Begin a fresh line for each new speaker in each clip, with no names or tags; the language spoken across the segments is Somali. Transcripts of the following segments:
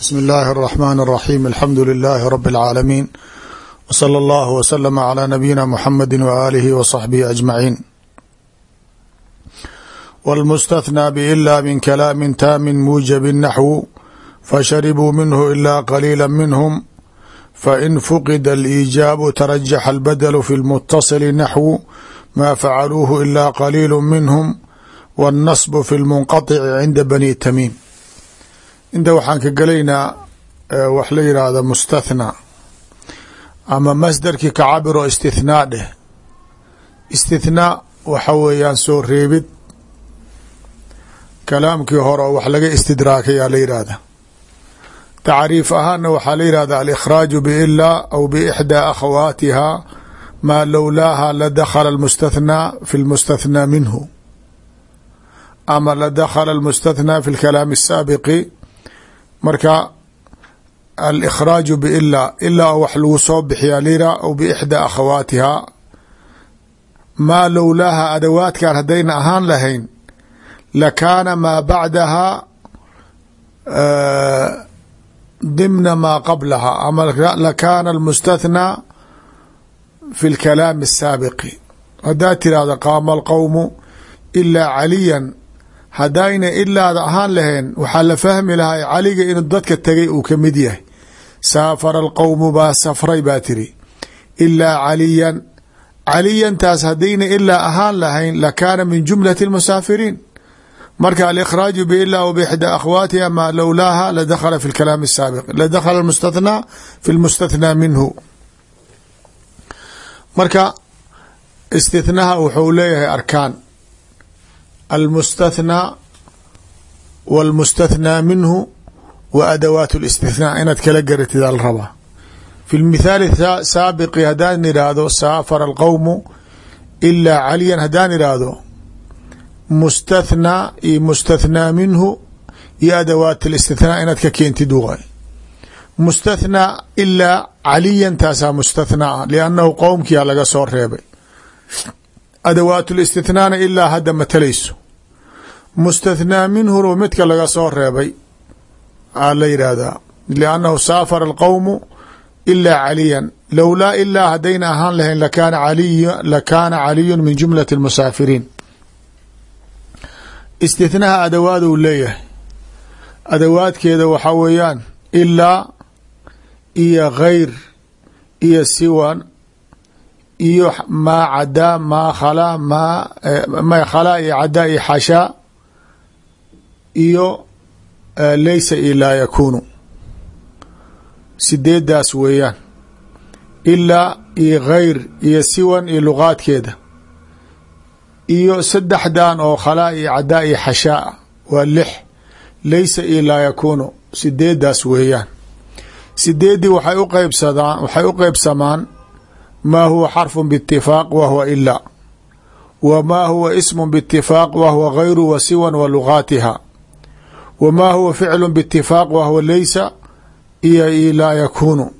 bsmi اllahi الرحmn الرaxيm alxamdu لilaahi rb اlcaalamiin wslى اllah wslm عlى nabiyina mxamedi waalihi wصaxbihi aجmaciin wاlmustaثnى bإla min kalaami taamin muujabi naxwu fasharibuu minhu ila qaliila minhm fain fuqida اliijaabu tarajaxa اlbadlu fi اlmutasili naxwu ma facaluuhu ila qaliilu minhm wاnnasb fi اlmunqaطici cinda bani tamiim inta waxaan ka gelaynaa wax la yidhaahda mustathnaa ama masdarkii ka cabiro istithnaa dheh. Istithnaa waxa weeyaan soo reebid. Kalaamkii hore oo wax laga istidraakayaa la yidhaahda tacriif ahaana waxaa la yidhahda alikhraaju biilaa aw biixdaa akhawaatiha maa lowlaaha la dakhala almustathnaa fi lmustathnaa minhu ama la dakhala almustathnaa fi lkalaami asaabiqi marka alikhraaju biilaa ilaa wax lagu soo bixiyaa lira aw biixdaa akhawaatiha. Maa lowlaaha adawaadkan haddayna ahaan lahayn lakaana maa bacdaha dimna maa qablaha. Ama lakaana almustathnaa fi lkalaami asaabiqi haddaad tirahdo qaama alqowmu ilaa caliyan haddayna ilaada ahaan lahayn waxaa la fahmi lahay caliga inuu dadka tegay uu ka mid yahay. Saafara alqowmu baa safray baa tiri. Ilaa caliyan. Caliyantaas haddayna ilaa ahaan lahayn lakaana min jumlati lmusaafiriin marka alikhraaju biilaa w bixdaa akhwaatiha maa lowlaaha ladakhala fi lkalaami asaabiq ladakhala mustathnaa fi lmustathnaa minhu. Marka istithnaha wuxuu leeyahay arkaan almustathnaa wاlmustathnaa minhu wa adawaat اlاstithnaa inaad kala garatid al rabaa fi lmithaali saabiqi haddaan idhaahdo saafara alqowmu ilaa caliyan haddaan idhaahdo mustathnaa iyo mustathnaa minhu iyo adawaat اlاstithnaa inaad ka keentid waay mustathnaa ilaa caliyan taasaa mustathnaa ah liannahu qowmkiia laga soo reebay adawaat listithnaana ilaa hadda matalayso mustathnaa minhunu midka laga soo reebay aa la yidhaahdaa liannahu saafara alqowmu ilaa caliyan lowlaa ilaa haddayna ahaan lahayn lakaana aliy lakaana caliyun min jumlati lmusaafiriin istithnaha adawaaduu leeyahay adawaadkeeda waxaa weeyaan ilaa iyo gayr iyo siwan iyo maa cadaa maa khalaa maa ma khalaa iyo cadaa iyo xashaa iyo leysa iyo laa yakuunu sideedaas weeyaan. Ilaa iyo gayr iyo siwan iyo luqaadkeeda. Iyo saddexdan oo khalaa iyo cadaa iyo xashaa waa lix. Leysa iyo laa yakuunu sideedaas weeyaan. Sideeddii waxay u qeybsadaan waxay u qeybsamaan ma huwa xarfu bاtifaaq wa huwa ilaa w ma huwa ismu bاtifaaq wa huwa wa siwan wa lugaatiha w ma huwa ficlu bاtifaaq wa huwa leysa iyo laa yakuunu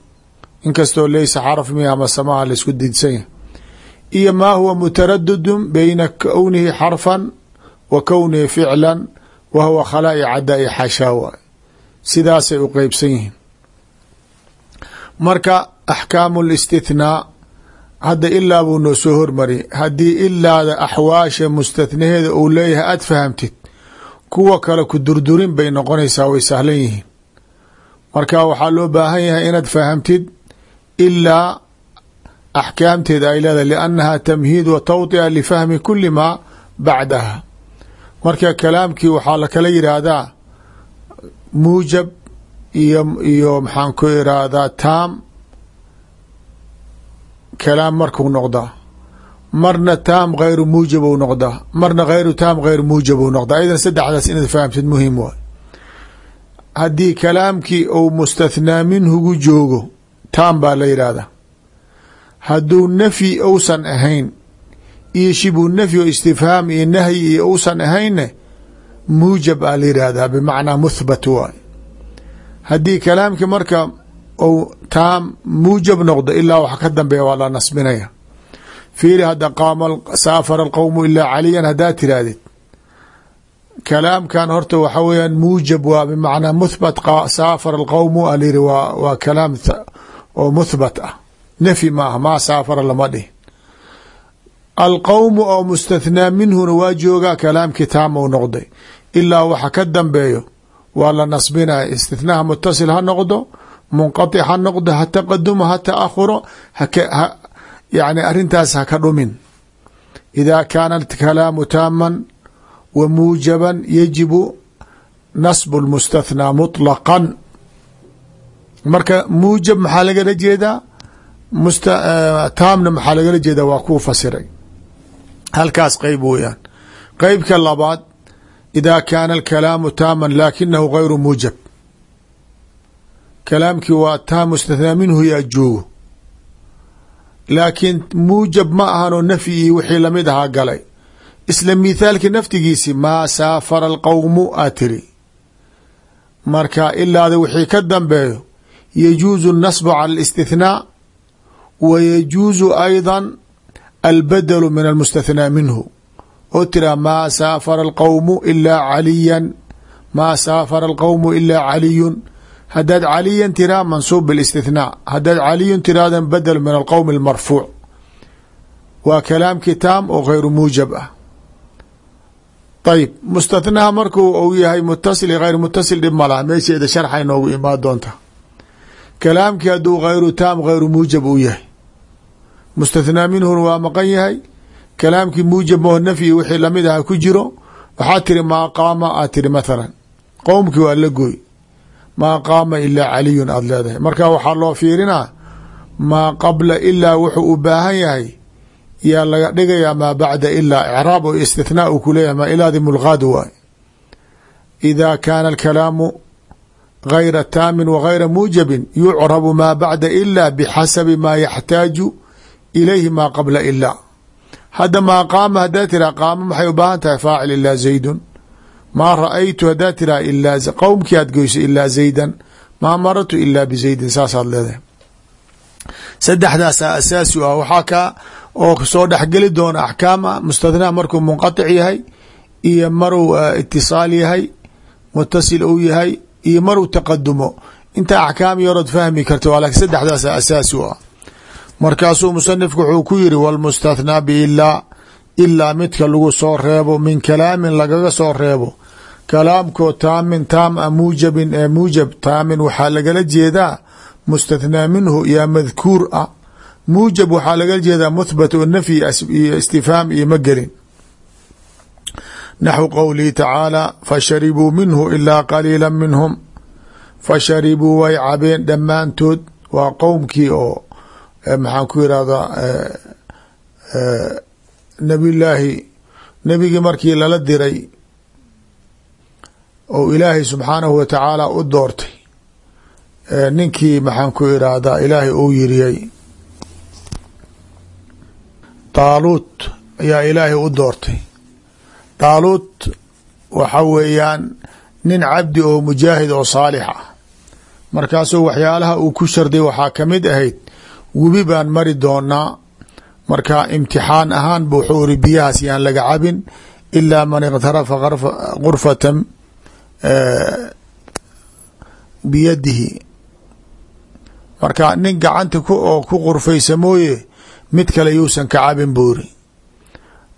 inkastoo leysa xarf mi ama samaha la isku didsanya iyo ma huwa mutaradid beyna kownihi xarfan wa kownihi ficla wa huwa khalaa-i cadaa i xashaa waay sidaasay u qeybsan yihiin marka axkaamu listithnaa hadda ilaa buu noo soo hormariyay haddii ilaada axwaasha mustathnaheeda uu leeyahay aada fahamtid kuwa kale ku durdurin bay noqonaysaa way sahlan yihiin. Marka waxaa loo baahan yahay inaad fahamtid ilaa axkaamteeda ay leedahay liannaha tamhiid wa tawطia lifahmi kuli maa bacdaha. Marka kalaamkii waxaa lakala yidhaahdaa muujab iyo iyo maxaan ku iraahdaa taam kalaam markuu noqdaa marna taam hayru muujab u noqdaa marna hayru taam hayru muujab u noqdaa idan saddexdaas inaad fahamtid muhiim waay. Haddii kalaamkii uu mustathnaa minhugu joogo taam baa la yidhaahdaa hadduu nafyi ousan ahayn iyo shibu nafyi o istifhaam iyo nahyi iyo ousan ahaynne muujab aa la yidhaahdaa bimacnaa muthbat waay. Haddii kalaamkii marka ou taam muujab noqdo ilaa wax ka dambeeya waa la nasbinaya fiiri hadda qaama saafara alqowmu ilaa caliyan haddaad tirahdid kalaamkan horta waxa weeyaan muujab waa bimacnaa muthbat saafara alqowmu alyiri waa kalaam oo muthbat ah. Nafyi maaha maa saafara lama dhihin. Alqowmu oo mustathnaa minhuna waa joogaa kalaamkii taam ou noqday. Ilaa waxa ka dambeeyo waa la nasbinaya istithnaha mutasil ha noqdo munqaطic ha yani arrintaas ha ka dhumin ida kaana kalaamu taaman wa muujaban yajibu nasb lmustathnaa muطlaqan marka muujab maxaa lagala jeedaa taamna maxaa lagala jeedaa waa kuu fasiray halkaas qeyb weeyaan qeybka labaad ida kaana alkalaamu taaman laakinahu gayru muujab kalaamkii waa taam mustathnaa minhu yaa joogo laakiin muujab ma ahanoo nafyigii wixii la mid ahaa galay. Isla mithaalkii naftigiisi maa saafara alqowmu aa tiri marka ilaada wixii ka dambeeyo yajuusu اnasbu cala اlistihnaa wa yajuusu ayda albadelu min almustathnaa minhu. Oo tira maa saafara alqowmu ilaa caliyan maa saafara alqowmu ilaa caliyun hadaad caliyan tiraa mansuub biاlاstithnaa hadaad caliyun tiraadan badel min alqowm اlmarfuuc waa kalaamkii taam oo gayru muujab ah ayb mustathnaha marku uu yahay mutasil iyo gayr mutasil dhib malaha meesheeda sharxay noogu imaan doonta kalaamkii hadduu gayru taam gayru muujab uu yahay mustathnaa minhuna waa maqan yahay kalaamkii muujab maho nafyi wixii lamid aha ku jiro waxaa tiri maa qaama aad tiri mathalan qowmkii waa la gooy maa qaama ilaa caliyun aada leedahay. Marka waxaa loo fiirinaa maa qabla ilaa wuxuu u baahan yahay yaa laga dhigayaa maa bacda ilaa icraab oo istithnaa uu ku leeyahay maa ilaadi mulqaad waay ida kaana alkalaamu gayra taamin wa gayra muujabin yucrabu maa bacda ilaa bixasabi maa yaxtaaju ilayhi maa qabla ilaa hadda maa qaama haddaa tiraa qaama maxay u baahan tahay? Faacil ilaa zaydun maa ra'aytu haddaa tiraa ilaa qowmkii aad goyso ilaa zaydan. Maa maratu ilaa bizaydin saasaad leedahay. Saddexdaasaa asaasi u ah waxaa kaa oo soo dhexgeli doona axkaama mustathnaa markuu munqaطic yahay iyo maruu itisaal yahay mutasil uu yahay iyo maruu taqadumo inta axkaam yarood fahmi karta waa laakiin saddexdaasa asaasi u ah. Markaasuu musanifku wuxuu ku yiri wاlmustathnaa biilaa ilaa midka lagu soo reebo min kalaamin lagaga soo reebo kalaamkoo taamin taam a muujabin ee muujab taamin waxaa lagala jeedaa mustathnaa minhu yaa madkuur ah. Muujab waxaa lagala jeedaa muthbat oo nafyi iyo istifhaam iyo ma gelin. Naxwu qowlihi tacaala fasharibuu minhu ilaa qaliila minhum. Fasharibuu way cabeen dhammaantood. Waa qowmkii oo maxaan ku irahdaa nabiyullaahi nebigii markii lala diray oo ilaahay subxaanahu wa tacaala u doortay. Ninkii maxaan ku irahdaa ilaahay uu yiriyey daaluut ayaa ilaahay u doortay. Daaluut waxa weeyaan nin cabdi oo mujaahid oo saalix ah. Markaasuu waxyaalaha uu ku sharday waxaa ka mid ahayd webi baan mari doonaa marka imtixaan ahaan bu wuxuu iri biyahaas yaan laga cabin ilaa man ikhtarafa gurfatan biyadihi. Marka nin gacanta oo ku qurfaysa mooye mid kale yuusan ka cabin buuri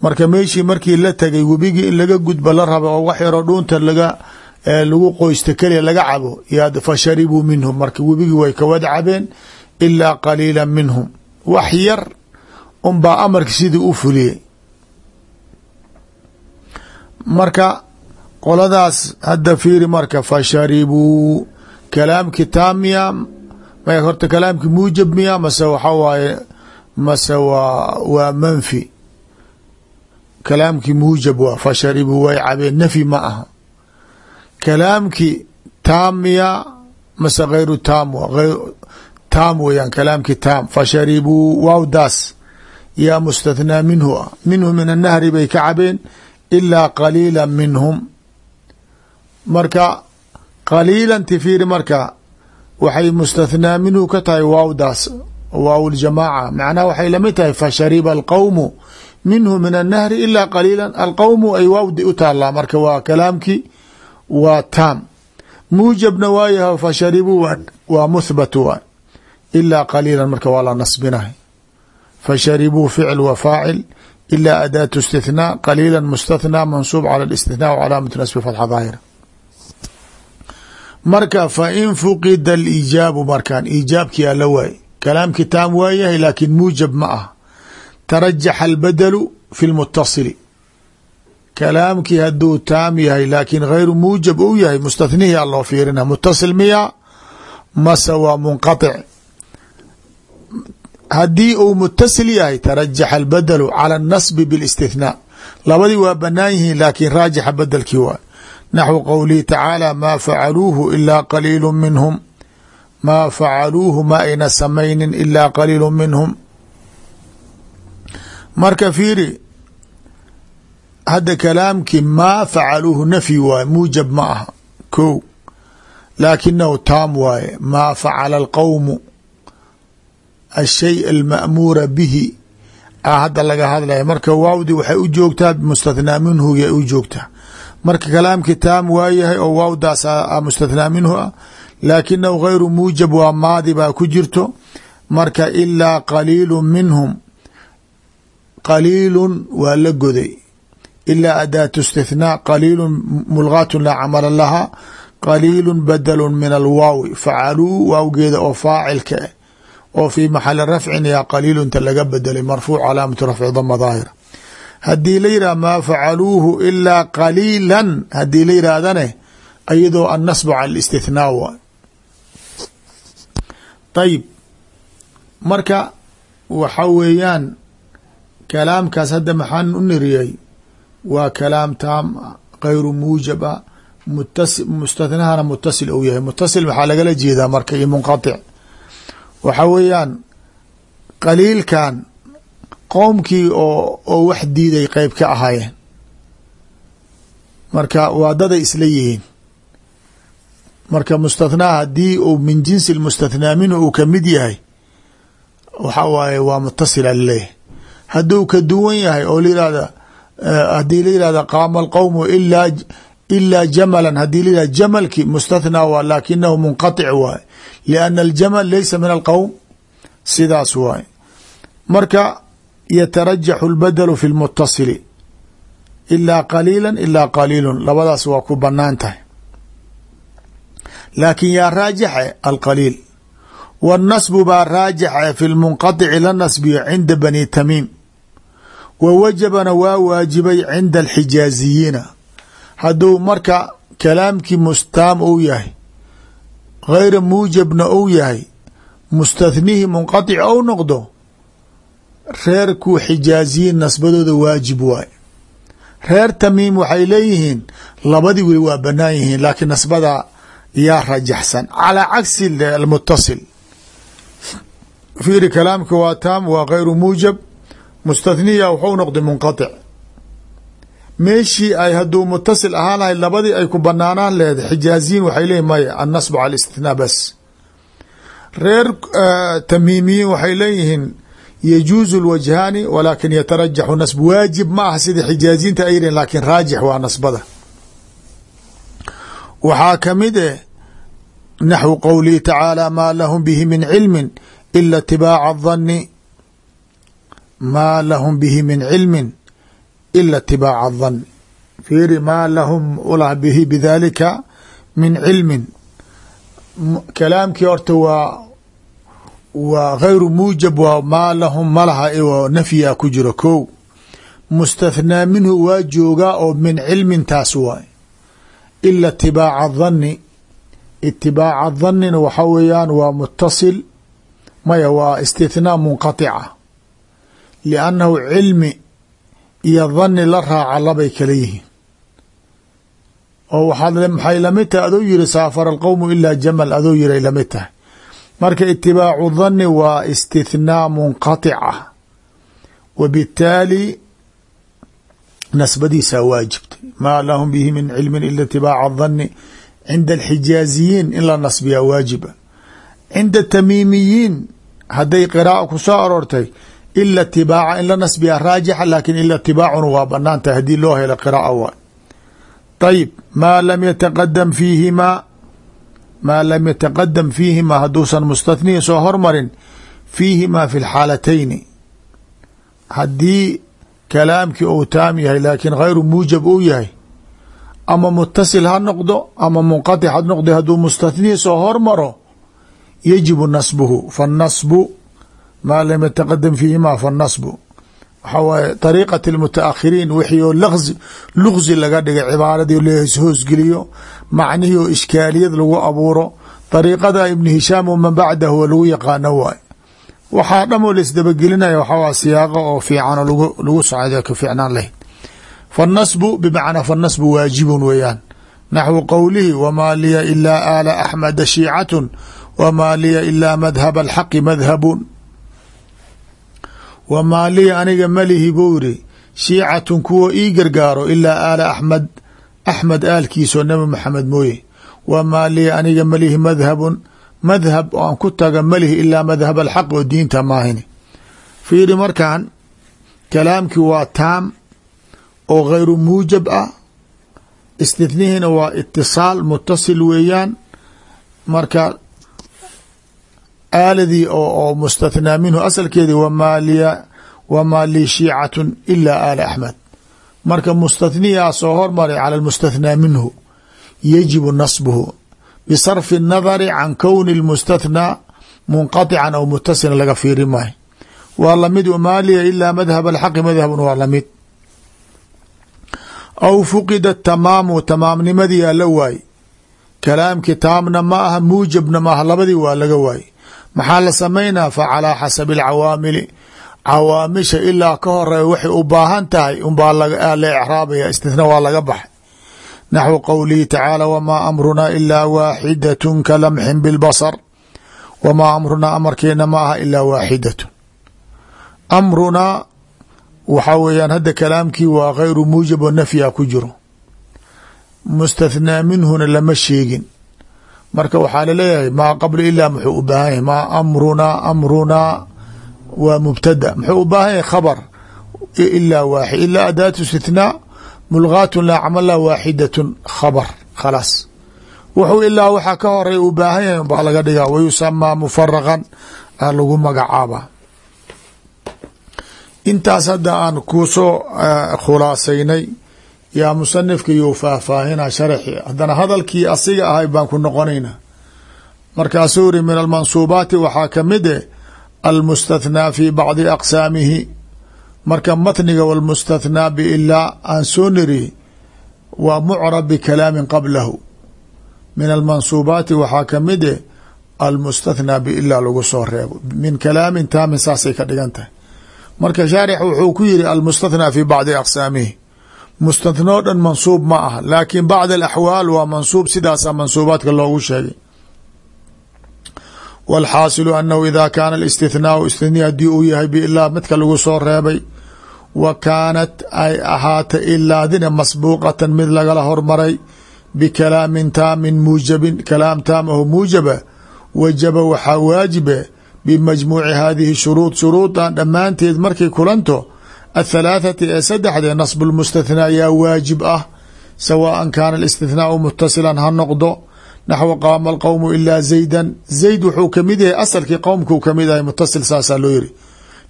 marka meeshii markii la tagay webigii in laga gudba la raba oo wax yaroo dhuunta laga lagu qoysta keliya laga cabo ya fasharibuu minhum. Marka webigii way kawada cabeen ilaa qaliila minhum. Wax yar unbaa amarki sidii u fuliyey. Marka qoladaas hadda fiiri marka fasharibuu kalaamki taamiya may horta kalaamki muujab miya mase waxa waaye mase waa waa manfi. Kalaamkii muujab waa fasharibuu way cabeen nafyi ma aha. Kalaamki taamiya mase gayru taam taam weyaan kalaamki taam. Fasharibuu waawdaas yaa mustathnaa minhu ah minhu min annahri bay ka cabeen ilaa qaliila minhum marka qaliilanti fiiri marka waxay mustathnaa minhu ka tahay waawdaas waaw ljamaaca. Macnaha waxay la mid tahay fashariba alqowmu minhu min annahri ilaa qaliila alqowmu ay waawdi u taalaa marka waa kalaamkii waa taam. Muujabna waayaha fasharibuu waa muthbat waa ilaa qaliila marka waa la nasbinahay. Fasharibuu ficl wa faacil ilaa adaatu istithnaa qaliila mustathnaa mansuub cala اlاstithnaa w calaamatu nasbi fatxa daahira marka fa in fuqida alijaabu markaan iijaabkiyaa la waaye kalaamkii taam waa yahay laakiin muujab ma ah. Tarajaxa albadalu fi lmutasili kalaamkii hadduu taam yahay laakiin hayru muujab uu yahay mustathnihiyaa loo fiirina. Mutasil miyaa mase waa munqatic haddii uu mutasil yahay tarajaxa albadalu cala alnasbi biاlistithnaa labadii waa banaan yihiin laakiin raajixa bedelkii waa naxwu qowlihi tacaala maa facaluuhu ilaa qaliilu minhum maa facaluuhu ma ayna samaynin ilaa qaliilu minhum marka fiiri hadda kalaamkii maa facaluuhu nafyi waaye muujab ma aha ko laakinahu taam waaye maa facala alqowmu ashay alma'muura bihi a hadda laga hadlaya. Marka waawdi waxay u joogtaa mustathnaa minhuga u joogtaa marka kalaamkii taam waayahay oo waawdaas mustathnaa minhu ah. Laakinahu gayru muujab waa maadi baa ku jirto. Marka ilaa qaliilu minhum. Qaliilun waa la goday. Ilaa adaatu istithnaa qaliilu mulgaatu laa camala laha. Qaliilu badlu min alwaawi facaluu waawgeeda oo faacilka ah oo fii maxali rafcin yaa qaliilunta laga bedelay marfuuc calaamatu rafci dama haddii la yidhah maa facaluuhu ilaa qaliilan haddii la yidhaahdane ayadoo annasbu cala istithnaa waay ayib marka waxa weeyaan kalaamkaas hadda maxaan u niriyey waa kalaam taam gayru muujab a mutas mustathnahana mutasil ou yahay. Mutasil maxaa lagala jeedaa marka iyo munqatic waxa weeyaan qaliilkan qowmkii oo oo wax diiday qeyb ka ahaayeen. Marka waa daday isla yihiin. Marka mustathnaa haddii uu min jinsi mustathnaa minhu uu ka mid yahay waxa waaye waa mutasila la leeyahay. Hadduu ka duwan yahay oo layihahda haddii la yihahda qaama alqowmu ilaa ilaa jamalan haddii la yihahda jamalki mustathnaa waa laakinahu munqaطic waaye lianna aljamal laysa min alqowm sidaas waaye marka yatarajaxu اlbadlu fi lmutasili ilaa qaliila ilaa qaliilu labadaas waa ku banaan tahay laakin yaa raajixe alqaliil wاnnasbu baa raajixe fi lmunqaطici la nasbiyo cinda bani tamiim wa wajabana waa waajibay cinda alxijaaziyiina hadduu marka kalaamkii mustaam ou yahay gayra muujabna ou yahay mustathnihii munqaطic ou noqdo reerkuu xijaaziyiin nasbadooda waajib waay. Reer tamiim waxay leeyihiin labadii weli waa banaan yihiin laakiin nasbada yaa rajaxsan. Calaa cagsi almutasil fiiri kalaamka waa taam waa gayru muujab mustathniya wuxuu noqday munqaطic meeshii ay hadduu mutasil ahaan lahay labadii ay ku banaanaan leeday xijaaziyiin waxay leeyihiin maya annasbu cala istithnaa bas reer tamiimiyiin waxay leeyihiin yajuuzu lwajhaani walaakin yatarajaxu nasb waajib ma aha sida xijaaziyiinta ay yihiin laakiin raajix waa nasbada waxaa ka mid eh naxwu qowlihi tacaala maa lahum bihi min cilmin ila itibaaca adani maa lahum bihi min cilmin ila itibaaca adani fiiri maa lahum ulah bihi bidalika min cilmin kalaamkii horta waa waa gayru muujab waa maa lahum malaha oo nafyiga ku jiro ko mustathnaa minhu waa joogaa oo min cilmin taas waay ila itibaaca dhanni. Itibaaca dhanina waxa weeyaan waa mutasil maya waa istithnaa munqaطica liannahu cilmi iyo dhanni la raaca labay kala yihiin. Oo waxaad maxay la mid tahay? Adoo yiri saafara alqowmu ilaa jamal. Adoo yiray la mid tahay marka itibaacu dhanni waa istithnaa munqaطic ah. Wa bitaali nasbadiisaa waajibtay maa lahum bihi min cilmin ila itibaaca dhanni cinda alxijaaziyiin in la nasbiyaa waajiba. Cinda tamiimiyiin hadday qiraaa ku soo aroortay ila itibaaca in la nasbiya raajixa laakin ila itibaacuna waa bannaan tahay haddii loo helo qira'a waay ayib maa lam yataqadam fiihimaa maa lam yataqadam fiihimaa hadduusan mustatnihi soo hormarin fiihimaa fi lxaalatayni haddii kalaamkii uu taam yahay laakiin hayru muujab uu yahay ama mutasil ha noqdo ama munqatic ha noqdo hadduu mustatnihi soo hormaro yajibu nasbuhu fanasbu maa lam yataqadam fiihimaa fanasbu waxaa waaye ariiqat lmutaakhiriin wixii oo laqzi luqzi laga dhigay cibaaradii lahoosgeliyo macnihii oo ishkaaliyad lagu abuuro. Dariiqada ibnu hishaam o man bacdahu lagu yaqaano waay. Waxaa dhamoo laisdabagelinaya waxaa waa oo fiicanoo lagu socda ka fiicnaan lahayd. Faannasbu bimacnaa faannasbu waajibun weeyaan. Naxwu qowlihi wamaa liya ilaa aala axmada shiicatun wamaa liya ilaa madhab alxaqi madhabun wamaa liya aniga malihi buu yiri shiicatun kuwa ii gargaaro ilaa aala axmed axmed aalkiisoo nabi maxamed mooye. Wamaa liya aniga malihi madhabun madhab aan ku taga malihi ilaa madhab alxaq oo diinta maahini fiiri markan kalaamkii waa taam oo ghayru muujab ah. Istithnihina waa itisaal mutasil weeyaan. Marka aaladii oo mustathnaa minhu asalkeedii wamaa liya wamaa lii shiicatun ilaa aala axmed marka mustathniyaa soo hormaray cala lmustathnaa minhu yajibu nasbuhu bisarfi الnadari can kowni اlmustathnaa munqaطican aw mutasilan laga fiiri maayo waa lamid wamaa liya ilaa madhab alxaqi madhabun waa lamid aw fuqida tamaamu tamaamnimadiyaa la waay kalaamkii taamna ma aha muujabna maaha labadii waa laga waay maxaa la samaynaa fa calaa xasabi alcawaamili cawaamisha ilaa ka horreeya waxay u baahan tahay unbaa la ecraabaya istithna waa laga baxay. Naxwu qowlihi tacaala wamaa amrunaa ilaa waaxidatun ka lamxin bilbasar wamaa amrunaa amarkeena ma aha ilaa waaxidatun. Amrunaa waxaa weeyaan hadda kalaamkii waa gayru muujab oo nafyaa ku jiro. Mustathnaa minhuna lama sheegin marka waxaa la leeyahay maa qabla ilaa muxuu u baahan yahay maa amrunaa amrunaa waa mubtada. Muxuu u baahan yahay khabar ilaa waaxid ilaa adaatu istithnaa mulgaatun laa camala waaxidatun khabar khalaas wuxuu ilaa waxaa ka horey u baahan yahay baa laga dhigaa wayusamaa mufaraqan aa lagu magacaabaa intaas hadda aan ku soo khulaasaynay yaa musanifka you faahfaahina sharxi haddana hadalkii asiga ahay baan ku noqonaynaa. Markaasuu iri min almansuubaati waxaa ka mid eh almustathnaa fi bacdi aqsaamihi. Marka matniga walmustathnaa biilaa aan soo niri waa mucrab bikalaamin qablahu. Min almansuubaati waxaa ka mid eh almustathnaa biilaa lagu soo reebo. Min kalaamin taamin saasay ka dhigan tahay. Marka shaarix wuxuu ku yiri almustathnaa fi bacdi aqsaamihi mustathna o dhan mansuub ma ah laakiin bacd alaxwaal waa mansuub sidaasaa mansuubaadka loogu sheegay. Walxaasilu annahu ida kaana alistithnaau istithni haddii uu yahay biilaa midka lagu soo reebay wa kaanat ay ahaata ilaadina masbuuqatan mid lagala hormaray bikalaamin taamin muujabin kalaam taam aho muujaba wajaba waxaa waajibe bimajmuuci hadihi shuruud shuruudan dhammaanteed markay kulanto athalaathati ee saddexdee nasbu lmustathnaa yaa waajib ah sawaan kaana alistithnaau mutasilan ha noqdo. Naxwu qaama alqowmu ilaa zaydan. Zayd wuxuu ka mid yahay asalkii qowmkuu ka mid yahay mutasil saasaa loo yiri.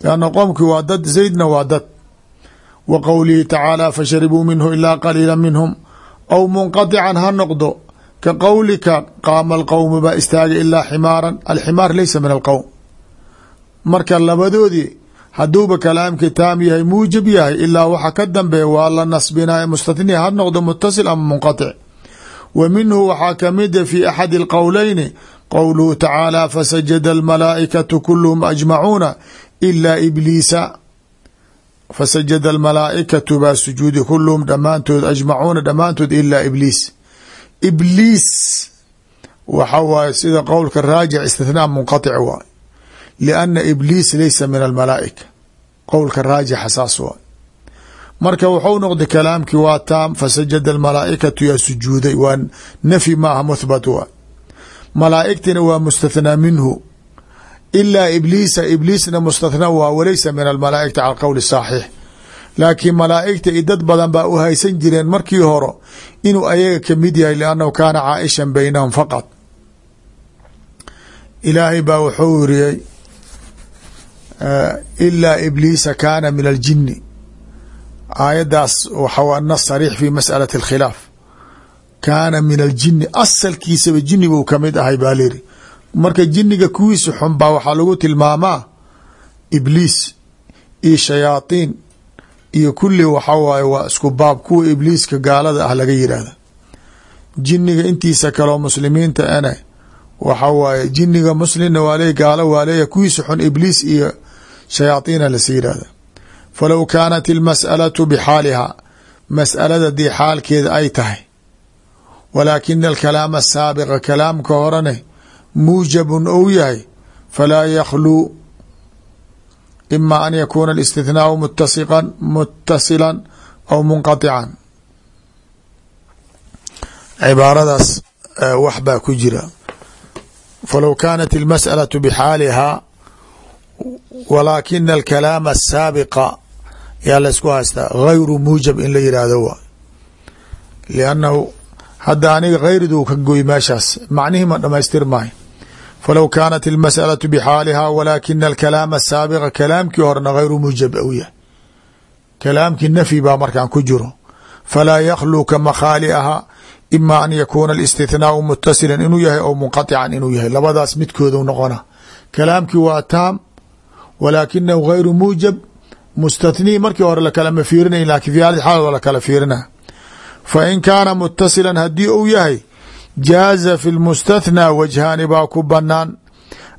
Lianna qowmkii waa dad zaydna waa dad. Wa qowlihi tacaala fasharibuu minhu ilaa qaliila minhum. Aw munqadican ha noqdo. Ka qowlika qaama alqowmu baa istaaga ilaa ximaaran. Alximaar laysa min alqowm marka labadoodii hadduuba kalaamkii taam yahay muujib yahay ilaa waxa ka dambeeya waa la nasbinaa mustathni ha noqdo mutasil ama munqatic wa minhu waxaa kamida fi axadi alqowleyni qowluhu tacaala fasajada almalaa'ikatu kuluhum ajmacuuna ilaa ibliisa. Fasajada almalaa'ikatu baa sujuudi kuluhum dhammaantood ajmacuuna dhammaantood ilaa ibliis. Ibliis waxa waaye sida qowlka raajic istithnaa munqatic waay lianna ibliis laysa min almalaa'ika qowlka raajixa saas waay marka wuxuu noqday kalaamkii waa taam fasajada almalaa'ikatu yaa sujuuday waa nafyi maaha muthbat waay malaa'igtina waa mustathnaa minhu ilaa ibliisa ibliisna mustathnaa waa walaysa min almalaa'ikati cala qowli saxiix laakiin malaa'igta i dad badan baa u haysan jireen markii hore inuu ayaga ka mid yahay liannahu kaana caaishan baynahum faqad ilaahay baa wuxuu yiriyey ilaa ibliisa kaana min aljini aayaddaas waxaa nas sariix fi masalati alkhilaaf. Kaana min aljini asalkiisaba jiniguu ka mid ahay baa layidhi marka jiniga kuwiisa xun baa waxaa lagu tilmaamaa ibliis iyo shayaaطiin iyo kulli waxa waaye waa isku baab kuwa ibliiska gaalada ah laga yidhaahda jiniga intiisa kaleo muslimiinta ane waxa waaye jiniga muslimna waa gaalo waa leeya kuwiisa xun ibliis iyo shayaaiina lasa yidhahda falow kaanat ilmas'alatu bixaaliha mas'alada dii xaalkeeda ay tahay. Walaakina alkalaama asaabiqa kalaamka horene muujabun ou yahay falaa yakhluu ima an yakuuna alistithnaau mutasiqan muttasilan aw munqatican. Cibaaradaas wax baa ku jira. Falow kaanat almas'alaةu bxaalihaa walaakina alkalaama asaabiqa yaa laysku haystaa gayru muujab in la yidhaahdo wa liannahu hadda aniga hayridu ka goy meeshaas macnihii ma dhamaystir maayo falow kaanat almas'alaةu bxaalihaa walaakina alkalaama asaabiqa kalaamkii horena gayru muujab ou yahay. Kalaamkii nafyi baa markaan ku jiro. Falaa yakhluu ka makhaaliaha ima an yakuuna alistithnaau mutasila inuu yahay ou munqaطican inuu yahay. Labadaas midkoodu noqona kalaamkii waa taam walaakinahu gayru muujab mustathnii markii hore lakalama fiirinayn laakiin fi hadi xaal waa lakala fiirina fain kaana mutasila haddii uu yahay jaaza fi lmustathnaa wajhaani baa ku banaan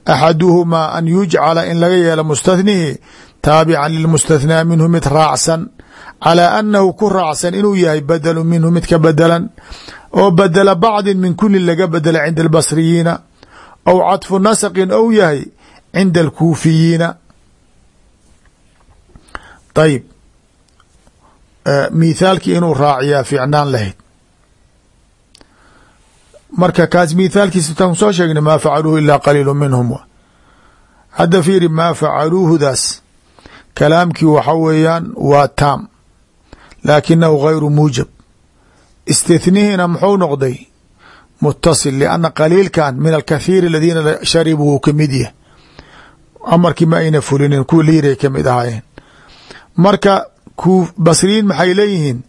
axaduhumaa an yujcala in laga yeelo mustathnihi taabican lilmustathnaa minhu mid raacsan. Calى anahu ku raacsan inuu yahay badelu minhu mid ka bedelan oo badela bacdi min kuli laga bedela cinda albasriyiina. Aw cadfu nasqin ou yahay cinda alkuufiyiina ayib mithaalkii inuu raaciyaa fiicnaan lahayd. Marka kaas mithaalkiisa tan soo sheegna maa facaluuhu ilaa qaliilu minhum. Hadda fiiri maa facaluuhudaas kalaamkii waxa weeyaan waa taam laakinahu gayru muujab. Istithnihiina muxuu noqday mutasil lianna qaliilkan min alkathiiri aladiina sharibuu wuu ka mid yahay. Amarkii ma ayna fulinin kuwa liiray ka mid ahaayeen marka ku basriyiin maxay leeyihiin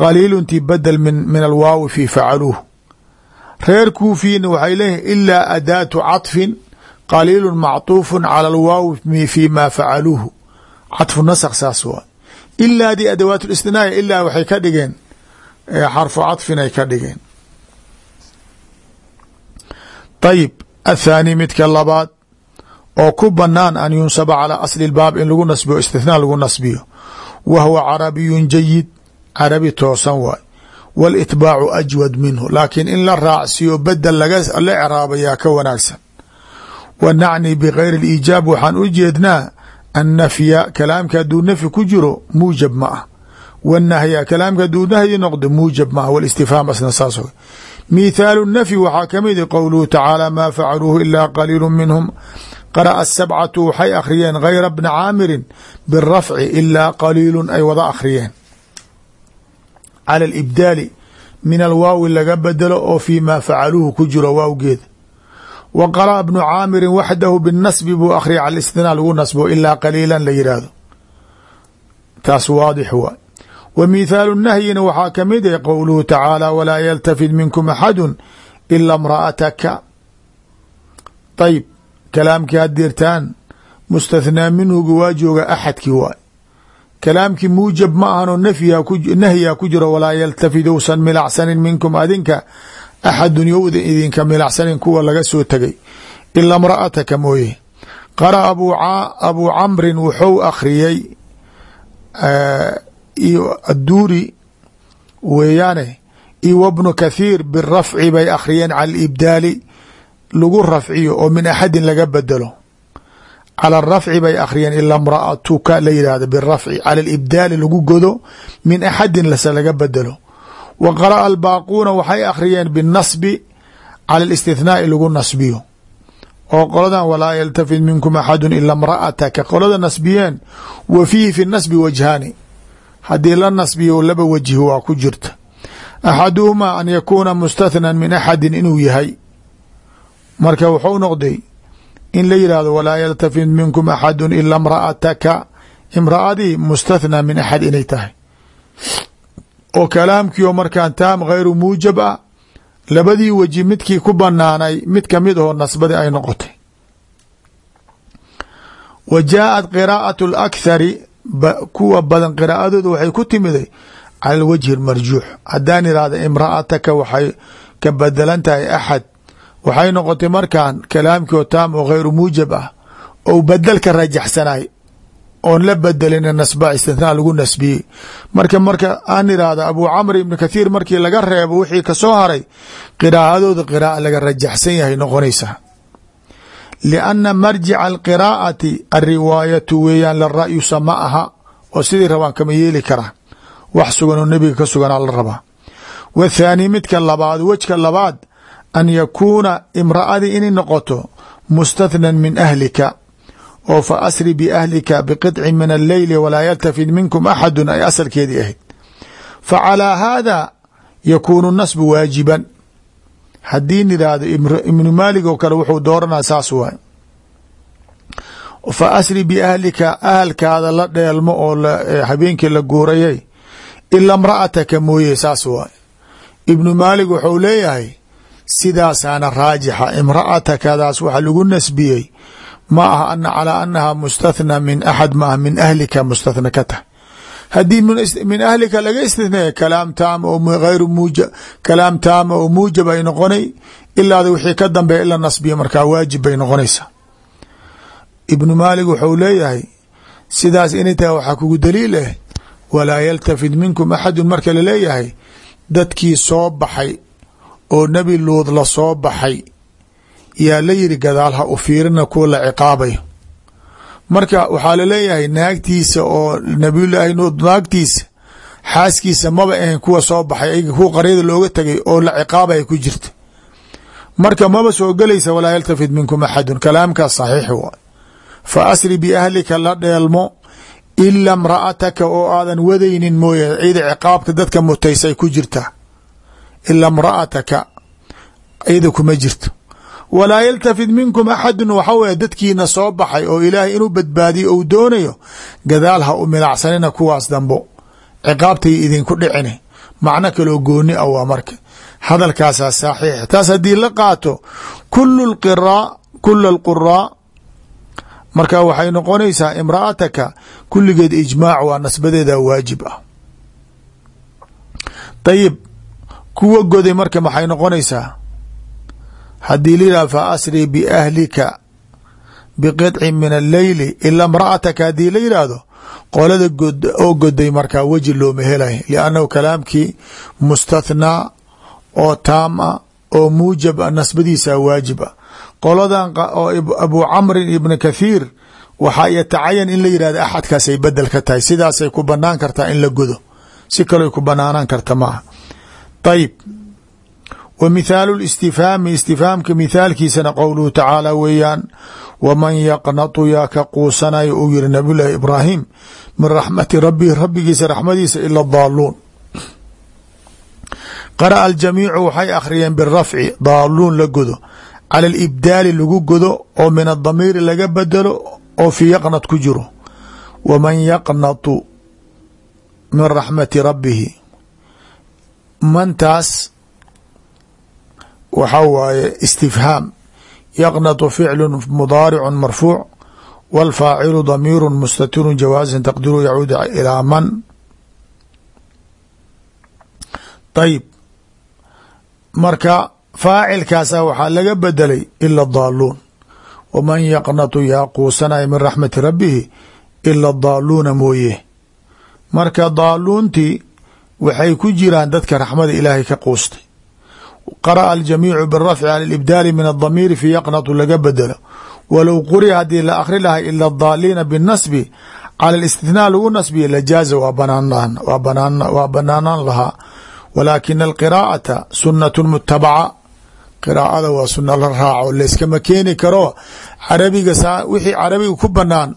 qaliiluntii badel min min alwaawi fi facaluuh reer kuufiyiinna waxay leeyihiin ilaa adaatu caطfin qaliilu macطuufu cala alwaawi fi ma facaluuhu caطfu nasq saas waa ilaadii adawaat اlistinaa ilaa waxay ka dhigeen xarfu caطfin ay ka dhigeen ayib athaani midka labaad oo ku banaan an yunsaba calى asli اbaab in lagu nasbiyo istithnaa lagu nasbiyo wa huwa carabiyun jayid carabi toosan waay wاlitbaacu ajwad minhu laakiin in la raacsiyo bedel la craabayaa ka wanaagsan wa nacni bgayri اliijaab waxaan u jeednaa annafya kalaamka hadduu nafyi ku jiro muujab ma ah wannahya kalaamka hadduu nahyi noqdo muujab ma ah walistifhaam asna saas mithaalu nafyi waxaa kamid qowluhu tacaala maa facaluuhu ilaa qaliilu minhum qara'a asabcatu waxay akhriyeen gayra bna caamirin birafci ilaa qaliilun ay wada akhriyeen cala alibdaali min alwaawi laga bedelo oo fii maa facaluuhu ku jiro waawgeeda wa qara'a bnu caamirin waxdahu binasbi buu akhriya cala istinaa lagu nasbo ilaa qaliilan la yidhaahdo taas waadix waay wa mithaalu nahyina waxaa ka mid ah qowluhu tacaala walaa yaltafid minkum axadu ila mra'ataka ayib kalaamkii haddirtaan mustathnaa minhuga waa jooga axadkii waay. Kalaamkii muujab ma ahanoo nahyaa ku jiro walaa yaltafid ousan milacsanin minkum adinka axadun yowda idinka milacsanin kuwa laga soo tegay ila mra'ataka mooye. Qara abuu camrin wuxuu akhriyey iyo adduuri weeyaane iyo wbnu kathiir birafci bay akhriyeen cala alibdaali lagu rafciyo oo min axadin laga bedelo. Cala arafci bay akhriyeen ila mraatuka la yidhahdo birafci. Cala alibdaali lagu godo min axadin lase laga bedelo. Wa qara'a albaaquuna waxay akhriyeen binasbi cala alistithnaai lagu nasbiyo. Oo qoladan walaa yaltafid minkum axadu ila mra'ataka qolada nasbiyeen wa fiihi fi nasbi wajhaani. Haddii la nasbiyo laba wajhi waa ku jirta. Axaduhumaa an yakuuna mustathnan min axadin inuu yahay marka wuxuu noqday in la yidhahdo walaa yaltafid minkum axadu ila mra'ataka imra'adii mustathnaa min axad inay tahay oo kalaamkii oo markaan taam hayru muujab ah labadii weji midkii ku banaanay mid kamid ahoo nasbadi ay noqotay wa jaaءat qiraa'aة اlakhari kuwa badan qiraa'adooda waxay ku timiday cala alwajhi اmarjuux haddaan irahda imra'ataka waxay ka bedelan tahay axad waxay noqotay markaan kalaamkii oo taam oo hayru muujab ah ou bedelka rajaxsanay oon la bedelin nasba istithnaa lagu nasbiyey. Marka marka aan irahda abu camr ibn kathiir markii laga reebo wixii ka soo haray qiraa'adooda qiraa'a laga rajaxsan yahay noqonaysaa lianna marjica alqiraa'ati alriwaayatu weeyaan la ra'yu sama aha oo sidii rabaan kama yeeli karaan wax sugan oo nebiga ka suganaa la midka labaad labaad an yakuuna imra'adii inay noqoto mustathnan min ahlika oo fa asri biahlika biqidci min alleyli walaa yaltafid minkum axadu ay asalkeedii ahayd. Fa calaa haada yakuunu nasbu waajiban. Haddii nidhaahdo ibnu maalig oo kale wuxuu dooranaa saas waay fa asri biahlika ahalkaada la dheelmo oo habeenkii la guurayay ila mra'ataka mooye saas waay ibnu maalig wuxuu leeyahay sidaasaana raajixa imra'atakadaas waxa lagu nasbiyey. Ma aha ana calaa anaha mustathna min axad ma ah min ahlika mustathna ka tahay haddii min ahlika laga istithneeya kalaam taama oo hayru muuja kalaam taama oo muujab ay noqonay ilaada wixii ka dambeeya ila nasbiya markaa waajib bay noqonaysaa ibnu maalik wuxuu leeyahay sidaas inay tahay waxaa kugu daliil ah walaa yaltafid minkum axadun marka la leeyahay dadkii soo baxay oo nebi luud la soo baxay yaa la yiri gadaal ha u fiirina kuwa la ciqaabayo. Marka waxaa la leeyahay naagtiisa oo nabiyullaahi nuud naagtiisa xaaskiisa maba ahayn kuwa soo baxay kuwa qaryada looga tegay oo la ciqaabaya ku jirta. Marka maba soo gelaysa walaa yaltafid minkum axadun. Kalaamkaas saxiix waay fa asri biahlika la dheelmo ila mra'ataka oo aadan wadaynin mooye ciida ciqaabka dadka mutaysay ku jirta ila mra'ataka iyada kuma jirto walaa yaltafid minkum axadun waxa weye dadkiina soo baxay oo ilaahay inuu badbaadiyo ou doonayo gadaal ha u milacsanina kuwaas dambo ciqaabtay idinku dhicina macno kaloo gooni ah waa marka hadalkaasaa saxiix taas haddii la qaato kul qiraa kula alquraa marka waxay noqonaysaa imra'ataka kulligeed ijmaac waa nasbadeeda waajib ah dayib kuwa goday marka maxay noqonaysaa? Haddii layidhah fa asri biahlika biqidci min alleyli ila mra'ataka haddii la yidhaahdo qolada oo goday markaa weji looma helay liannahu kalaamkii mustathnaa oo taam ah oo muujab a nasbadiisa waajib ah qoladan oo abu camrin ibn kathiir waxaa yatacayan in la yidhahdo axadkaasay bedel ka tahay. Sidaasay ku banaan kartaa in la godo. Si kaloy ku banaanaan karta maaha ayib wa mithaalu listifhaami istifhaamka mithaalkiisana qowluhu tacaala weeyaan waman yaqnatu yaa ka quusanayo uu yihi nabiy llaahi ibraahim min raxmati rabbihi rabbigiisa raxmadiisa ila daaluun qara'a aljamiicu waxay akhriyeen birafci daaluun la godo cala alibdaali lagu godo oo min adamiiri laga bedelo oo fii yaqnat ku jiro waman yaqnatu min raxmati rabbihi mantaas waxaa waaye istifhaam. Yaqnatu ficlu mudaaricu marfuuc wاlfaacilu damiiru mustatiru jawaaزan taqdiru yacuud ilaa man. Ayib marka faacilkaasa waxaa laga bedelay ila daaluun waman yaqnatu yaa quusanaya min raxmati rabbihi ila daaluuna mooye. Marka daaluuntii waxay ku jiraan dadka raxmada ilaahay ka quustay. Qara'a aljamiicu birafci cala libdaali min adamiiri fi yaqnatu laga bedelo. Walow quri'a haddii la akhri lahay ila daaliina binasbi cala istithnaa lagu nasbiya lajaaza waa banaanaan lahaa. Walaakina alqiraa'ata sunatu mutabaca qiraa'ada waa suna la raaco layskama keeni karo. Carabiga saa wixii carabiga ku banaan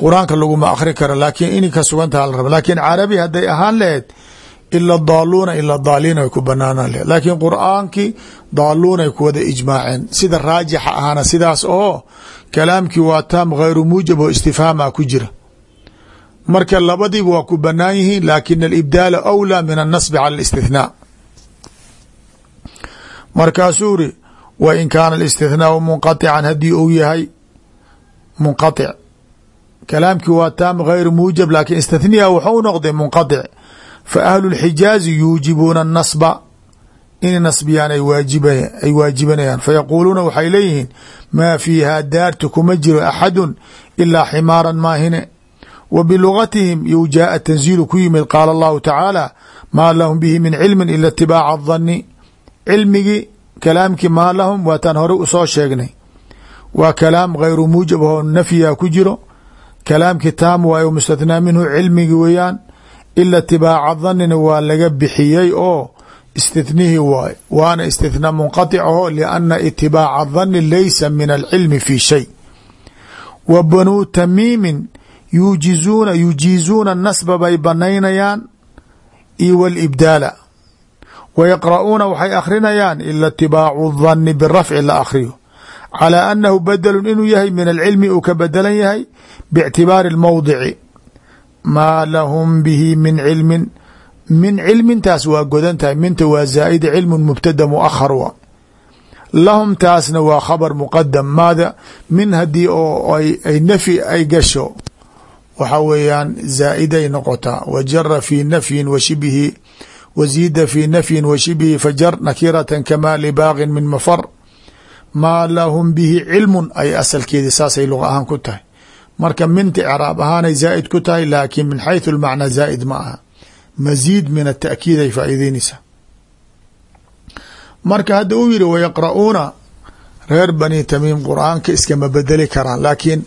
qur'aanka laguma akhri karo laakiin inay ka la raba laakiin carabi hadday ahaan laheyd ila daaluuna ila daaliina way ku banaanaan laakiin qur'aankii daaluunay ku wada ijmaaceen. Sida raajixa ahaana sidaas oo kalaamkii waa taam ghayru muujab oo ku jira. Marka labadiiba waa ku banaan yihiin laakina alibdaala awlaa min annasbi cala alistithnaa markaasuu iri wa in kaana alistithnaau munqatican haddii uu yahay munqatic kalaamkii waa taam ghayr muujab laakiin istithniya wuxuu noqday munqatic fa ahlu lxijaazi yuujibuuna anasba inay nasbiyaan ay ay waajibanayaan. Fayaquuluuna waxay leeyihiin maa fiiha daartu kuma jiro axadun ilaa ximaaran maahine. Wa bilugatihim you jaaa tanziilu ku yimid qaala allahu tacaala maa lahum bihi min cilmin ila itibaaca adani cilmigii kalaamkii maa lahum waataan hore u soo sheegnay. Waa kalaam ghayru muujab oo nafyiga ku jiro. Kalaamkii taam waayo mustathnaa minhu cilmigi weeyaan ila itibaaca danina waa laga bixiyey oo istithnihii waay. Waana istithnaa munqatic aho lianna itibaaca dani laysa min alcilmi fi shay. Wa banuu tamiimin yuujizuuna yujiizuuna nasba bay banaynayaan iyo walibdaala wa yaqra'uuna waxay akhrinayaan ila itibaacu dani birafci la akhriyo. Calaa annahu badelun inuu yahay min alcilmi uu ka bedelan yahay biictibaari اlmowdici maa lahum bihi min cilmin. Min cilmintaas waa godan tahay minta waa zaa'ida cilmun mubtada muakhar wa lahum taasna waa khabar muqadam maada min haddii oo ay nafyi ay gasho waxa weeyaan zaa'iday noqotaa wa jara fi nafyin wa shibihi wa ziida fi nafyin wa shibihi fajar nakiratan kamaa libaaqin min mafar. Maa lahum bihi cilmun ay asalkeedi saasay luqa ahaan marka minta icraab ahaanay zaa'id ku tahay laakiin min xayثu lmacnaa zaa'id ma aha. Maziid min ata'kiid ay faa'iideynaysaa marka hadda uu yihi wayaqra'uuna reer bani tamiim qur'aanka iskama bedeli karaan laakiin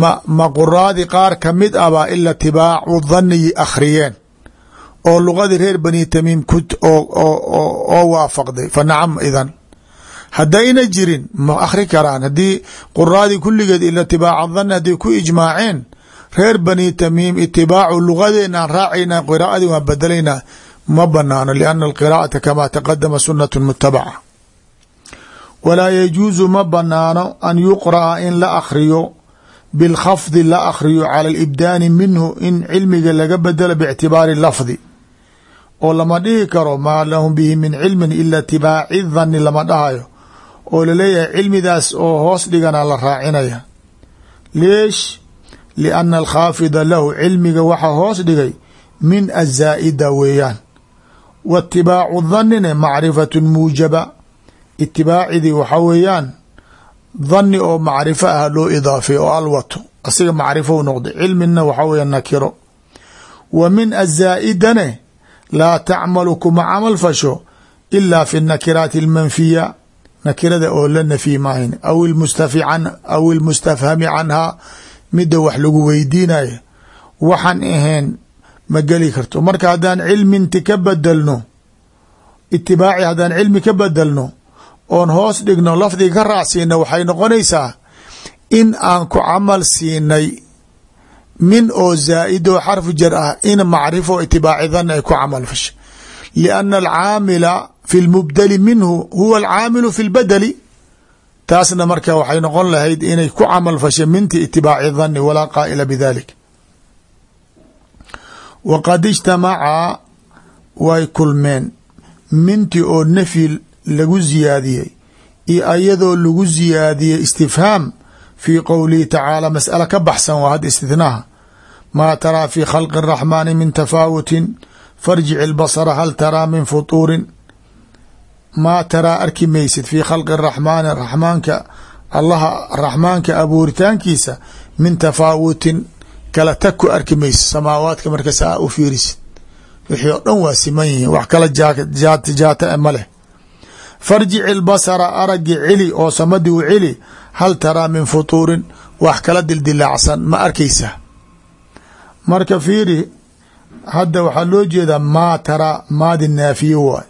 ma ma quraadi qaar ka mid ah baa ila tibaacu akhriyeen oo luqadii reer bani tamiim oo waafaqday. Fa nacam idan haddayna jirin ma akhri karaan. Haddii quraadii kulligeed ila tibaaca dani hadday ku ijmaaceen reer bani tamiim itibaacu lugadeenaan raacayna qiraa'adii waan bedelaynaa ma banaano lianna alqiraa'ata kamaa taqadama sunatu mutabaca walaa yajuusu ma banaano an yuqra'a in la akhriyo. Bilkhafdi la akhriyo cala alibdaani minhu in cilmiga laga bedelo biictibaari lafdi. Oo lama dhihi karo maa lahum bihi min cilmin ila itibaaci dani lama dhahayo oo la leeyahay cilmidaas oo hoos dhigana la raacinaya. Leesh lianna alkhaafida lahu cilmiga waxaa hoos dhigay min azaa'ida weeyaan. Wa itibaacu danine macrifatu muujaba. Itibaacidii waxaa weeyaan dani oo macrifo ah loo idaafay oo alwato asiga macrifou noqday cilmina waxaa weya nakiro. Wa min azaa'idane laa tacmalu kuma camal fasho ilaa fi nakiraati almanfiya nakirada oo la nafyi maahayn aw ilmustafi aw ilmustafhami canhaa midda wax lagu weydiinayo waxaan ahayn ma geli karto. Marka haddaan cilminti ka bedelno itibaaci haddaan cilmi ka bedelno oon hoos dhigno lafdiga ka raacsiina waxay noqonaysaa in aan ku camal siinay min oo zaa'id oo xarfu jar ah in macrifo itibaaci dani ay ku camal fasha lianna alcaamila fi lmubdali minhu huwa alcaamilu fi lbadeli taasna marka waxay noqon lahayd inay ku camal fasha minti itibaaci danni walaa qaa'ila bidalik waqad ijtamaca way kulmeen minti oo nafyi lagu siyaadiyey iyo ayadoo lagu siyaadiyey istifhaam fii qowlihi tacaala mas'ale ka baxsan waa had istithnaaha maa taraa fii khalqi araxmaani min tafaawutin farjic ilbasara hal taraa min futuurin maa taraa arki maysid fii khalqi raxmaani raxmaanka allaha raxmaanka abuuritaankiisa min tafaawutin kala tag ku arki maysid samaawaadka marka saa u fiirisid. Wixii oo dhan waa siman yihiin wax kala jaata ma leh. Farjic ilbasara aragi celi oo samadii u celi hal taraa min futuurin wax kala dildilaacsan ma arkaysa. Marka fiiri hadda waxaa loo jeedaa maa taraa maadi naafiye waay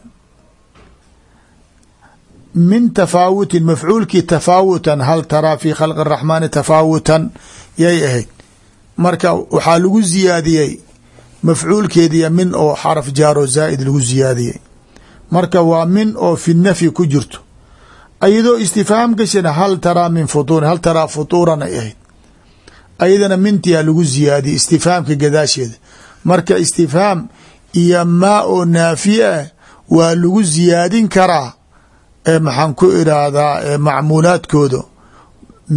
min tafaawutin mafcuulkii tafaawutan hal taraa fi khalqi araxmaani tafaawutan yay ahayd. Marka waxaa lagu ziyaadiyey mafcuulkeediya min oo xaraf jaaro zaa'id lagu ziyaadiyey. Marka waa min oo fi nafyi ku jirto. Ayadoo istifhaam gashana hal taraa min futuurin hal taraa futuuran ay ahayd. Ayadana mintiyaa lagu ziyaadiyey istifhaamka gadaasheeda. Marka istifhaam iyo maa oo naafiye ah waa lagu ziyaadin karaa ee maxaan ku iraahdaa macmuulaadkooda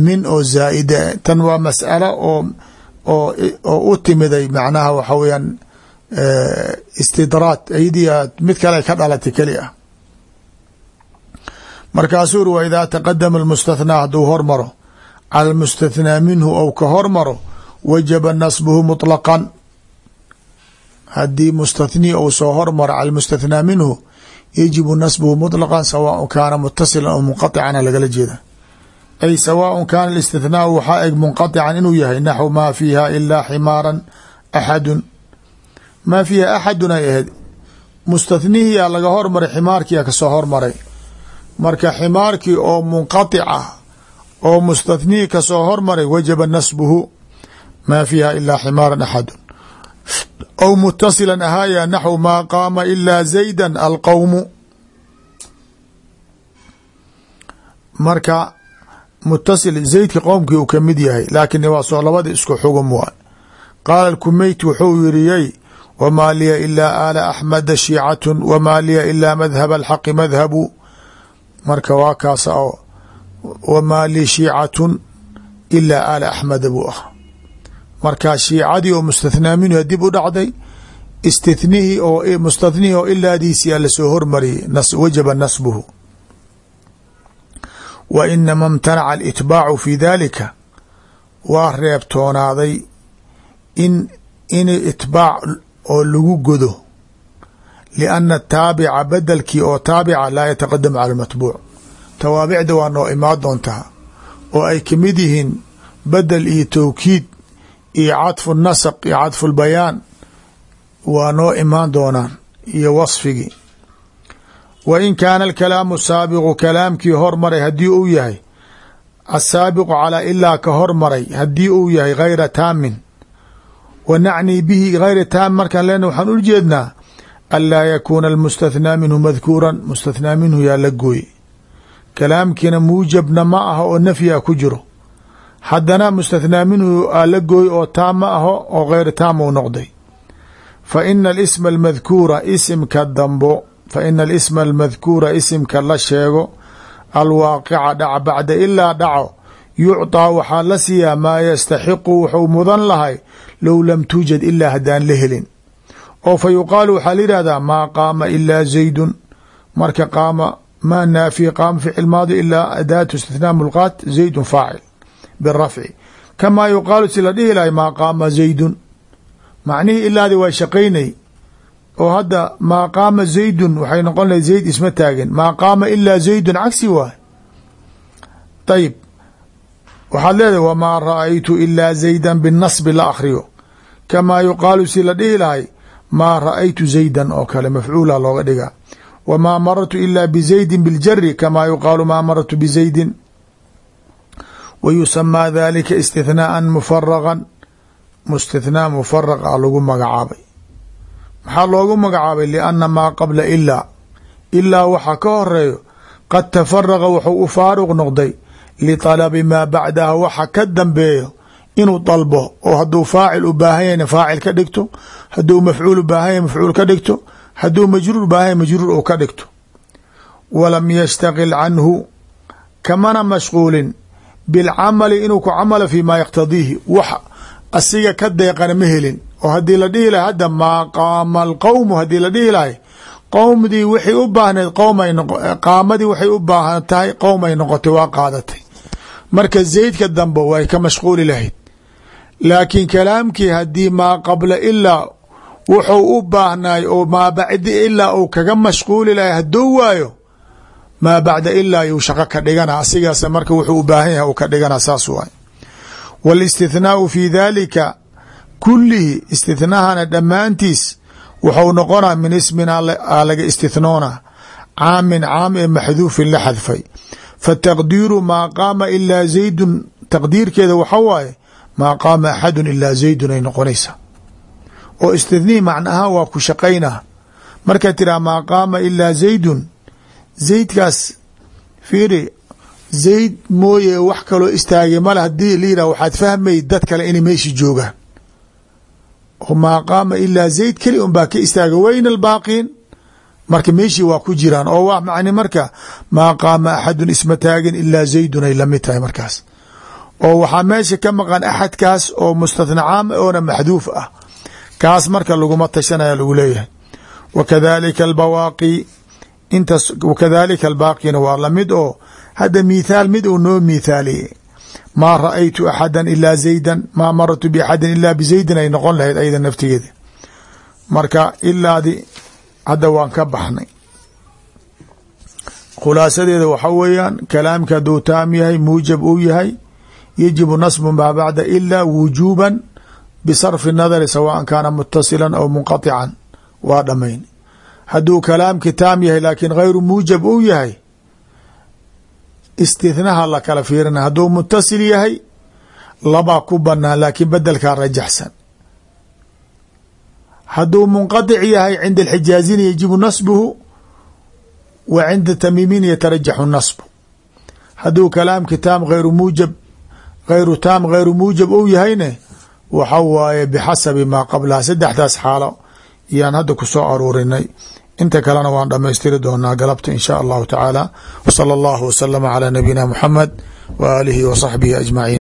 min oo zaa'ida tan waa mas'alo oo oo oo u timiday macnaha waxa weyaan istidraad ayadii mid kale ka dhalatay keli ah markaasuu uri wa idaa taqadama almustathnaa hadduu hormaro cala almustathnaa minhu ou ka hormaro wajaba nasbuhu muطlaqan haddii mustathnii ou soo hormaro cala almustathnaa minhu yajibu nasbuhu muطlaqan sawaaء kaana mutasilan oo munqaطican lagala jeeda ay sawaaء kaana اlاstithnaau waxaa eg munqaطican inuu yahay naxw maa fiiha ilaa ximaaran axadun maa fiiha axadun ay ahayd mustathnihiyaa laga hormaray ximaarkiyaa kasoo hormaray marka ximaarkii oo munqaطic ah oo mustathnihii kasoo hormaray wajaba nasbuhu maa fiiha ilaa ximaaran axadun aw mutasila ahaaya naxw maa qaama ilaa zayda alqowmu marka mutasil zaydka qowmkii uu ka mid yahay laakiin waa soo labada isku xugum waay qaala kumeyti wuxuu yiriyey wamaa liya ilaa aala axmeda shiicatun wamaa liya ilaa madhaba alxaqi madhabu. Marka waa kaas oo wamaa li shiicatun ilaa aala axmeda buu ah marka shiicadii oo mustathnaa minhu dib u dhacday istithnihii oo mustathnihii oo ilaadiisi a la soo hormariyey wajaba nasbuhu. Wa inama imtanaca alitbaacu fi dalika waa reebtoonaaday in in itbaac oo lagu godo lianna taabica bedelkii oo taabica laa yataqadamu cala matbuuc tawaabicda waa noo imaan doontaa oo ay ka mid yihiin bedel iyo towkiid iyo cadfu nasq iyo cadfu lbayaan waa noo imaan doonaan iyo wasfigii. Wa in kaana alkalaamu saabiqu kalaamkii hormaray haddii uu yahay asaabiqu calaa ilaa ka hormaray haddii uu yahay gayra taamin. Wa nacnii bihi gayra taam markaan lena waxaan ul jeednaa anlaa yakuuna almustathnaa minhu madkuuran mustathnaa minhu yaa la gooye kalaamkiina muujabna ma aha oo nafyi ku jiro haddana mustathnaa minhu aa la gooy oo taam aho oo geyr taam uu noqday. Fa ina alisma almadkuura isimka dambo fa ina alisma almadkuura isimka la sheego alwaaqica dhaca bacda ilaa dhaco yucطaa waxaa la siiyaa maa yastaxiqu wuxuu mudan lahay low lam tuujad ilaa haddaan la helin. Oo fa yuqaalu waxaa la yidhahdaa maa qaama ilaa zaydun. Marka qaama maa naafiya qaama ficil maadi ilaa adaatu istithnaa mulqaat zaydun faacil birafci kamaa yuqaalu si la dhihi lahay maa qaama zaydun macnihii ilaadi waa shaqaynay oo hadda maa qaama zaydun waxay noqon lahay zayd isma taagin maa qaama ilaa zaydun cagsi waay ayib waxaad leedahay wamaa ra'aytu ilaa zaydan binasbi la akhriyo kamaa yuqaalu si la dhihi lahay maa ra'aytu zaydan oo kale mafcuula looga dhigaa wamaa marartu ilaa bizaydin biljari kamaa yuqaalu maa marartu bizaydin wa yusamaa dalika istithnaaan mufaraqan mustithnaa mufaraq a lagu magacaabay maxaa loogu magacaabay lianna maa qabla ilaa ilaa waxaa ka horeeyo qad tafaraqa wuxuu u faaruq noqday litalabi maa bacdaha waxa ka dambeeyo inuu dalbo oo hadduu faacil u baahan yahna faacil ka dhigto hadduu mafcuul u baahan yahy mafcuul ka dhigto hadduu majruur baahan yahy majruur uu ka dhigto walam yashtaqil canhu kamana mashquulin bilcamali inuu ku camalo fi maa yaqtadiihi. Wax asiga ka deeqana ma helin. Oo haddii la dhihi lahay hadda maa qaama alqowmu haddii la dhihi lahay qowmdii waxay u baahneed qowmay qaamadii waxay u baahan tahay qowmay noqotay waa qaadatay. Marka zaydka dambe way ka mashquuli lahayd. Laakiin kalaamkii haddii maa qabla ilaa wuxuu u baahnaay oo maa bacdi ilaa uu kaga mashquuli lahay hadduu waayo maa bacda ilaa yuu shaqo ka dhigana asigaas marka wuxuu u baahan yahay uu ka dhigana saas waay wاlاstithnaau fi dalika kulihi istithnahana dhammaantiis wuxuu noqona min ismin a laga istithnoona caamin caam ee maxduufin la xadfay. Fataqdiiru maa qaama ilaa zaydun taqdiirkeeda waxa waaye maa qaama axadun ilaa zaydun ay noqonaysaa oo istithnii macnaha waa ku shaqaynaa. Markaa tiraa maa qaama ilaa zaydun zaydkaas fiiri zayd mooye wax kaloo istaagay male haddii la waxaad fahmay dad kale inay meeshi joogaan oo maa qaama ilaa zayd keli un baa ka istaaga wayna albaaqiin? Marka meeshii waa ku jiraan oo waa macni marka maa qaama axadun isma taagin ilaa zaydun ay la mid tahay markaas. Oo waxaa meesha ka maqan axadkaas oo mustathna caam oona maxduuf ah. Kaas marka laguma tashanaya lagu leeyahay. Wa kadalika albawaaqi intaas wakadalika albaaqina waa la mid oo hadda mithaal mid uu noo mithaaliye maa ra'aytu axada ilaa zaydan maa maratu baxadin ilaa bizaydin ay noqon lahayd ayada naftigeeda. Marka ilaadi hadda waan ka baxnay. Khulaasadeeda waxa weeyaan kalaamka hadduu taam yahay muujab uu yahay yajibu nasbu maa bacda ilaa wujuuban bisarfi nadari sawaan kaana mutasila aw munqatican. Waa dhamayn hadduu kalaamki taam yahay laakiin gayru muujab uu yahay istithnaha la kala fiirina hadduu mutasil yahay labaa ku banaan laakiin bedelkaa rajaxsan. Hadduu munqaطic yahay cinda alxijaazina yajibu nasbuhu wa cinda tamiimiin yatarajaxu nasbu. Hadduu kalaamki taam ayru muujab hayru taam hayru muujab ou yahayne waxa waaye bixasabi maa qablaha saddexdaas xaalo yaan hadda ku soo aruurinay. Inta kalena waan dhamaystiri doonaa galabta in shaa allahu tacaala. W salى allahu waslama calى nabiyina muxamed wa aalihi wa saxbihi ajmaciin